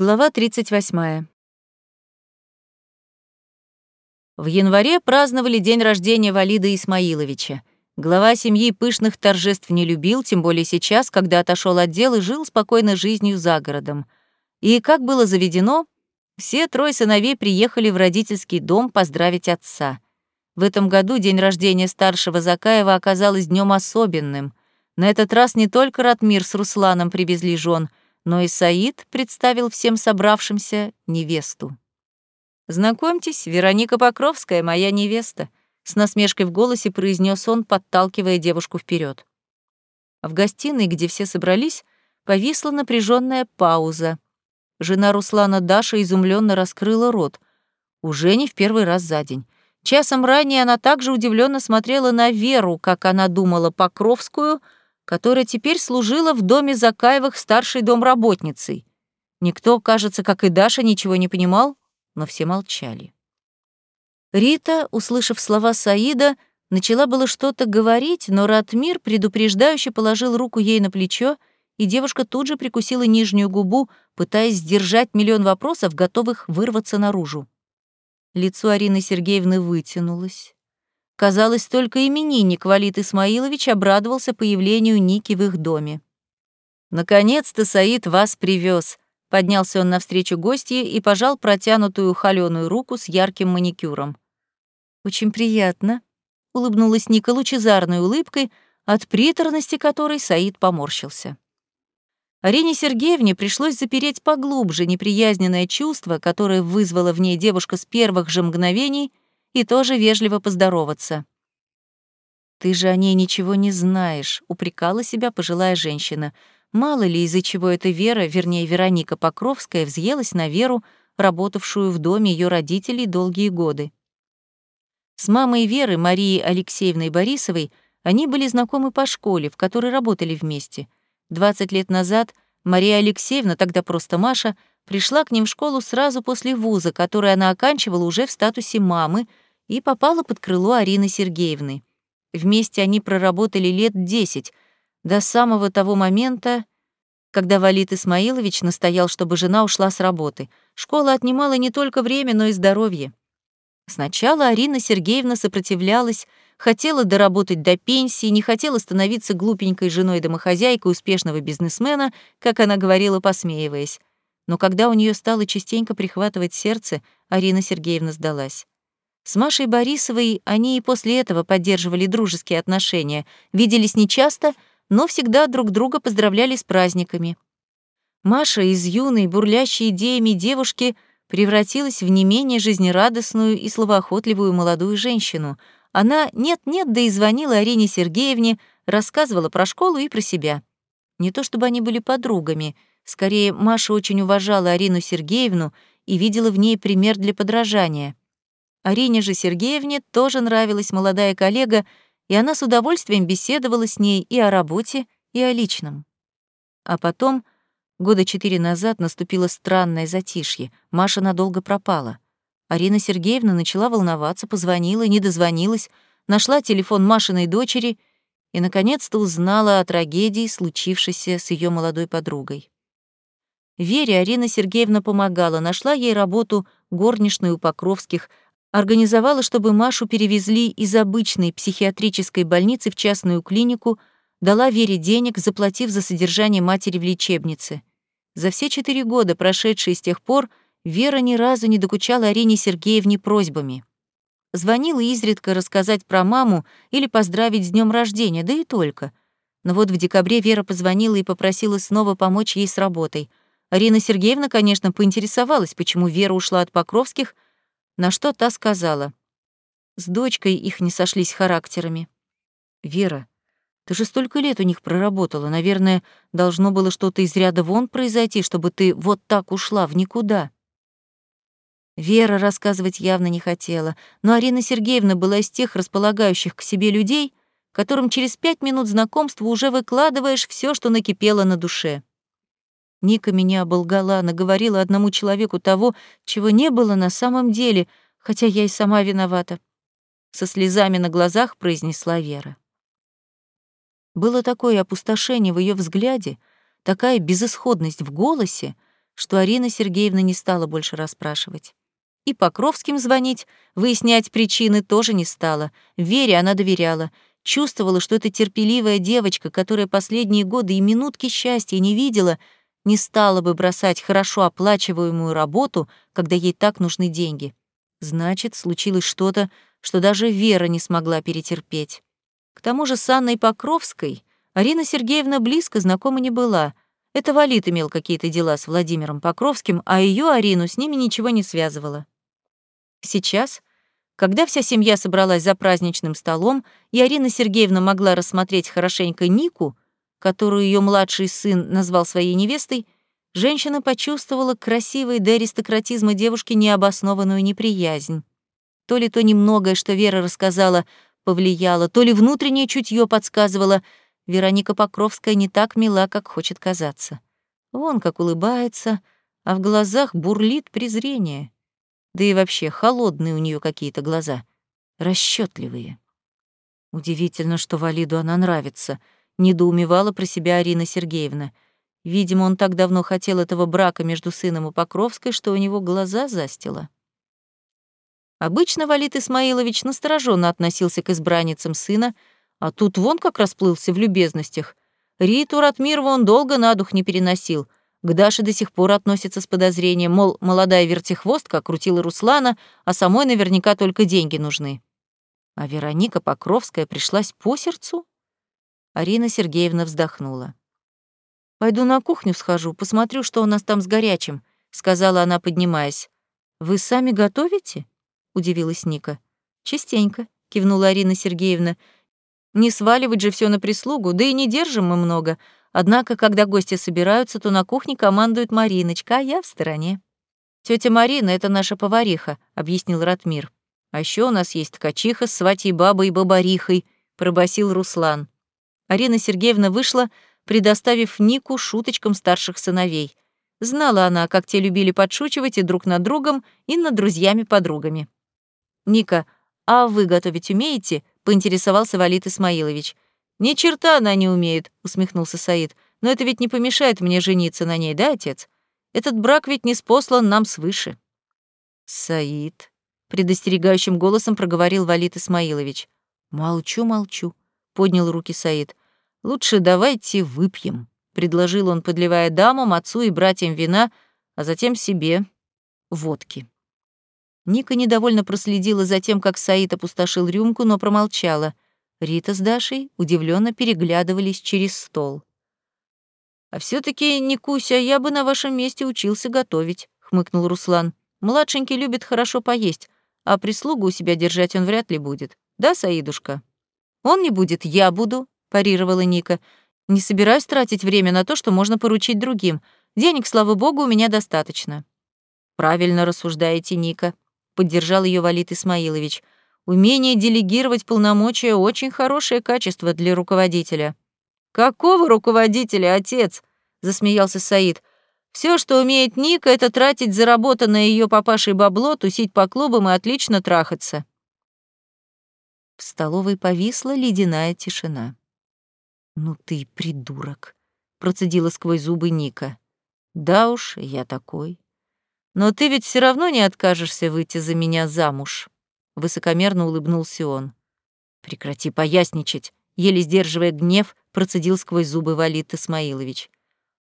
Глава 38. В январе праздновали день рождения Валида Исмаиловича. Глава семьи пышных торжеств не любил, тем более сейчас, когда отошел от дел и жил спокойной жизнью за городом. И, как было заведено, все трое сыновей приехали в родительский дом поздравить отца. В этом году день рождения старшего Закаева оказалось днем особенным. На этот раз не только Ратмир с Русланом привезли жен — но и Саид представил всем собравшимся невесту. «Знакомьтесь, Вероника Покровская, моя невеста», — с насмешкой в голосе произнес он, подталкивая девушку вперед. В гостиной, где все собрались, повисла напряженная пауза. Жена Руслана Даша изумленно раскрыла рот. Уже не в первый раз за день. Часом ранее она также удивленно смотрела на Веру, как она думала, Покровскую — которая теперь служила в доме Закаевых старшей домработницей. Никто, кажется, как и Даша, ничего не понимал, но все молчали. Рита, услышав слова Саида, начала было что-то говорить, но Ратмир предупреждающе положил руку ей на плечо, и девушка тут же прикусила нижнюю губу, пытаясь сдержать миллион вопросов, готовых вырваться наружу. Лицо Арины Сергеевны вытянулось. Казалось, только именинник Валит Исмаилович обрадовался появлению Ники в их доме. «Наконец-то Саид вас привез. Поднялся он навстречу гостье и пожал протянутую холёную руку с ярким маникюром. «Очень приятно», — улыбнулась Ника лучезарной улыбкой, от приторности которой Саид поморщился. Арине Сергеевне пришлось запереть поглубже неприязненное чувство, которое вызвала в ней девушка с первых же мгновений — и тоже вежливо поздороваться. «Ты же о ней ничего не знаешь», — упрекала себя пожилая женщина. Мало ли, из-за чего эта Вера, вернее, Вероника Покровская, взъелась на Веру, работавшую в доме ее родителей долгие годы. С мамой Веры, Марией Алексеевной Борисовой, они были знакомы по школе, в которой работали вместе. 20 лет назад Мария Алексеевна, тогда просто Маша, пришла к ним в школу сразу после вуза, который она оканчивала уже в статусе мамы, и попала под крыло Арины Сергеевны. Вместе они проработали лет десять, до самого того момента, когда Валит Исмаилович настоял, чтобы жена ушла с работы. Школа отнимала не только время, но и здоровье. Сначала Арина Сергеевна сопротивлялась, хотела доработать до пенсии, не хотела становиться глупенькой женой-домохозяйкой успешного бизнесмена, как она говорила, посмеиваясь но когда у нее стало частенько прихватывать сердце, Арина Сергеевна сдалась. С Машей Борисовой они и после этого поддерживали дружеские отношения, виделись нечасто, но всегда друг друга поздравляли с праздниками. Маша из юной, бурлящей идеями девушки превратилась в не менее жизнерадостную и словоохотливую молодую женщину. Она нет-нет, да и звонила Арине Сергеевне, рассказывала про школу и про себя. Не то чтобы они были подругами — Скорее, Маша очень уважала Арину Сергеевну и видела в ней пример для подражания. Арине же Сергеевне тоже нравилась молодая коллега, и она с удовольствием беседовала с ней и о работе, и о личном. А потом, года четыре назад, наступило странное затишье. Маша надолго пропала. Арина Сергеевна начала волноваться, позвонила, не дозвонилась, нашла телефон Машиной дочери и, наконец-то, узнала о трагедии, случившейся с ее молодой подругой. Вере Арина Сергеевна помогала, нашла ей работу горничной у Покровских, организовала, чтобы Машу перевезли из обычной психиатрической больницы в частную клинику, дала Вере денег, заплатив за содержание матери в лечебнице. За все четыре года, прошедшие с тех пор, Вера ни разу не докучала Арине Сергеевне просьбами. Звонила изредка рассказать про маму или поздравить с днем рождения, да и только. Но вот в декабре Вера позвонила и попросила снова помочь ей с работой — Арина Сергеевна, конечно, поинтересовалась, почему Вера ушла от Покровских, на что та сказала. С дочкой их не сошлись характерами. «Вера, ты же столько лет у них проработала. Наверное, должно было что-то из ряда вон произойти, чтобы ты вот так ушла в никуда». Вера рассказывать явно не хотела, но Арина Сергеевна была из тех располагающих к себе людей, которым через пять минут знакомства уже выкладываешь все, что накипело на душе. Ника меня оболгала, наговорила одному человеку того, чего не было на самом деле, хотя я и сама виновата. Со слезами на глазах произнесла Вера. Было такое опустошение в ее взгляде, такая безысходность в голосе, что Арина Сергеевна не стала больше расспрашивать. И Покровским звонить, выяснять причины тоже не стала. Вере она доверяла, чувствовала, что эта терпеливая девочка, которая последние годы и минутки счастья не видела, не стала бы бросать хорошо оплачиваемую работу, когда ей так нужны деньги. Значит, случилось что-то, что даже Вера не смогла перетерпеть. К тому же с Анной Покровской Арина Сергеевна близко знакома не была. Это Валит имел какие-то дела с Владимиром Покровским, а ее Арину с ними ничего не связывало. Сейчас, когда вся семья собралась за праздничным столом, и Арина Сергеевна могла рассмотреть хорошенько Нику, которую ее младший сын назвал своей невестой, женщина почувствовала красивой до аристократизма девушки необоснованную неприязнь. То ли то немногое, что Вера рассказала, повлияло, то ли внутреннее чутье подсказывало, Вероника Покровская не так мила, как хочет казаться. Вон как улыбается, а в глазах бурлит презрение. Да и вообще холодные у нее какие-то глаза, расчетливые. Удивительно, что Валиду она нравится, недоумевала про себя Арина Сергеевна. Видимо, он так давно хотел этого брака между сыном и Покровской, что у него глаза застило. Обычно Валит Исмаилович настороженно относился к избранницам сына, а тут вон как расплылся в любезностях. Риту Ратмирова он долго на дух не переносил. К Даше до сих пор относится с подозрением, мол, молодая вертихвостка крутила Руслана, а самой наверняка только деньги нужны. А Вероника Покровская пришлась по сердцу? Арина Сергеевна вздохнула. «Пойду на кухню схожу, посмотрю, что у нас там с горячим», — сказала она, поднимаясь. «Вы сами готовите?» удивилась Ника. Частенько, кивнула Арина Сергеевна. Не сваливать же все на прислугу, да и не держим мы много. Однако, когда гости собираются, то на кухне командует Мариночка, а я в стороне. Тетя Марина — это наша повариха, объяснил Ратмир. А еще у нас есть ткачиха с сватьей бабой и бабарихой, пробасил Руслан. Арина Сергеевна вышла, предоставив Нику шуточкам старших сыновей. Знала она, как те любили подшучивать и друг над другом, и над друзьями-подругами. «Ника, а вы готовить умеете?» — поинтересовался Валит Исмаилович. «Ни черта она не умеет», — усмехнулся Саид. «Но это ведь не помешает мне жениться на ней, да, отец? Этот брак ведь не спослан нам свыше». «Саид», — предостерегающим голосом проговорил Валит Исмаилович. «Молчу, молчу», — поднял руки Саид. «Лучше давайте выпьем», — предложил он, подливая дамам, отцу и братьям вина, а затем себе водки. Ника недовольно проследила за тем, как Саид опустошил рюмку, но промолчала. Рита с Дашей удивленно переглядывались через стол. «А все таки Никуся, я бы на вашем месте учился готовить», — хмыкнул Руслан. «Младшенький любит хорошо поесть, а прислугу у себя держать он вряд ли будет. Да, Саидушка?» «Он не будет, я буду», — парировала Ника. «Не собираюсь тратить время на то, что можно поручить другим. Денег, слава богу, у меня достаточно». «Правильно рассуждаете, Ника», поддержал ее Валит Исмаилович. Умение делегировать полномочия очень хорошее качество для руководителя. Какого руководителя, отец? засмеялся Саид. Все, что умеет Ника, это тратить заработанное ее папашей бабло, тусить по клубам и отлично трахаться. В столовой повисла ледяная тишина. «Ну ты придурок», — процедила сквозь зубы Ника. «Да уж, я такой. Но ты ведь все равно не откажешься выйти за меня замуж. Высокомерно улыбнулся он. Прекрати поясничать, еле сдерживая гнев, процедил сквозь зубы Валит Исмаилович.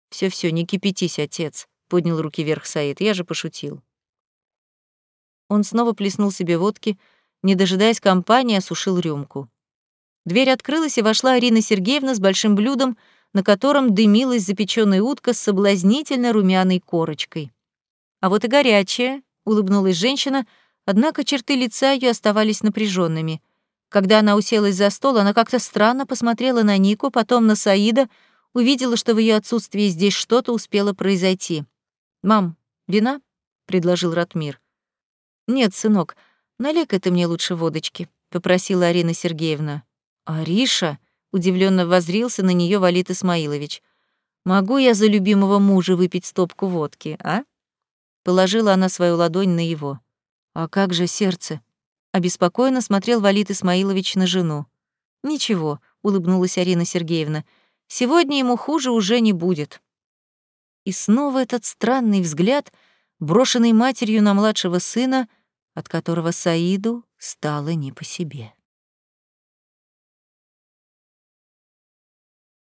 Все, все, не кипятись, отец, поднял руки вверх Саид. Я же пошутил. Он снова плеснул себе водки, не дожидаясь компании, осушил рюмку. Дверь открылась, и вошла Арина Сергеевна с большим блюдом, на котором дымилась запечённая утка с соблазнительно румяной корочкой. А вот и горячая, улыбнулась женщина, однако черты лица ее оставались напряженными. Когда она уселась за стол, она как-то странно посмотрела на Нику, потом на Саида, увидела, что в ее отсутствии здесь что-то успело произойти. «Мам, вина?» — предложил Ратмир. «Нет, сынок, налей-ка ты мне лучше водочки», — попросила Арина Сергеевна. «Ариша?» — удивленно возрился на нее Валит Исмаилович. «Могу я за любимого мужа выпить стопку водки, а?» Положила она свою ладонь на его. «А как же сердце?» Обеспокоенно смотрел Валит Исмаилович на жену. «Ничего», — улыбнулась Арина Сергеевна. «Сегодня ему хуже уже не будет». И снова этот странный взгляд, брошенный матерью на младшего сына, от которого Саиду стало не по себе.